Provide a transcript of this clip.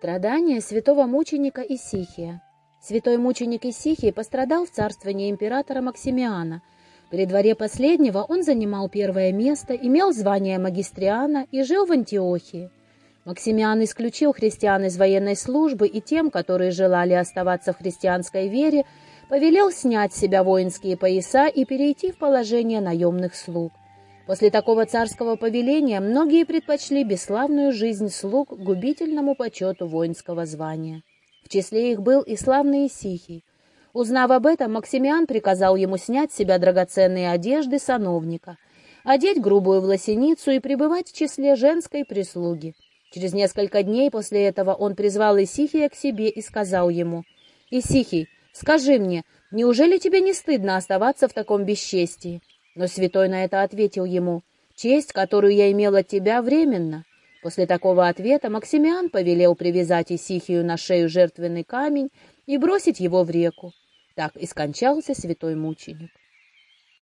Страдания святого мученика Исихия. Святой мученик Исихий пострадал в царствовании императора Максимиана. При дворе последнего он занимал первое место, имел звание магистриана и жил в Антиохии. Максимиан исключил христиан из военной службы и тем, которые желали оставаться в христианской вере, повелел снять с себя воинские пояса и перейти в положение наемных слуг. После такого царского повеления многие предпочли бесславную жизнь слуг губительному почету воинского звания. В числе их был и славный Исихий. Узнав об этом, Максимиан приказал ему снять с себя драгоценные одежды сановника, одеть грубую власеницу и пребывать в числе женской прислуги. Через несколько дней после этого он призвал Исихия к себе и сказал ему, «Исихий, скажи мне, неужели тебе не стыдно оставаться в таком бесчестии?» Но святой на это ответил ему, «Честь, которую я имел от тебя, временно». После такого ответа Максимиан повелел привязать Исихию на шею жертвенный камень и бросить его в реку. Так и скончался святой мученик.